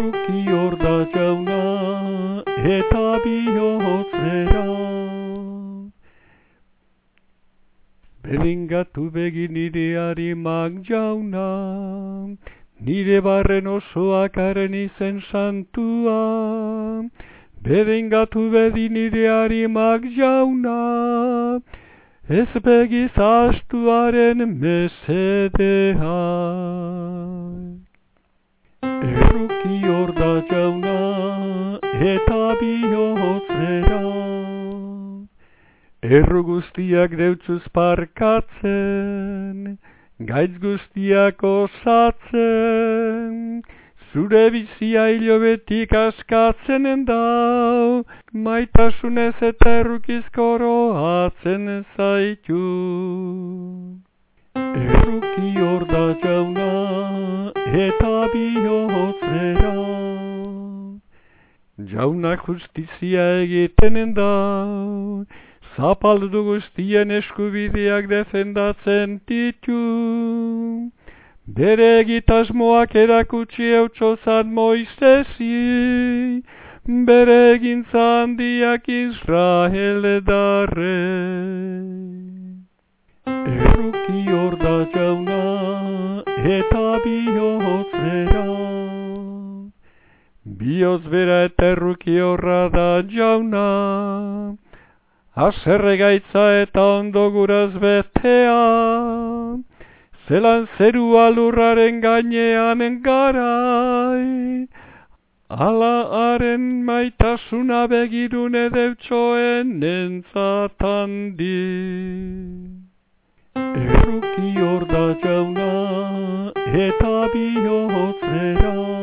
truki hor jauna, eta bihotzera. Bedingatu begin ideari mag jauna, nire barren osoak haren izen santua. Bedingatu bedin ideari mag jauna, ez begiz astuaren mesedean. Erruki hor da jauna, eta bihotzera. Erru guztiak deutzuz parkatzen, gaitz guztiak osatzen, zure bizia hilobetik askatzen endau, maitasunez eta errukizkoro atzen zaitu. Erruki hor da jauna, eta bihotzera. Jauna justizia egiten endau, zapaldu guztien eskubideak defendatzen ditu. Bere egitasmoak erakutsi eutxozan moizezi, bere egintza handiak Israel edarre. Erruki da jauna, eta bihotzera. Bioz bera eta erruki horra da jauna, Aserre gaitza eta ondo guraz betea, zelan zeru alurraren gainean engarai, ala maitasuna begirune deutsoen entzatan di. Erruki hor da jauna eta bihotzera,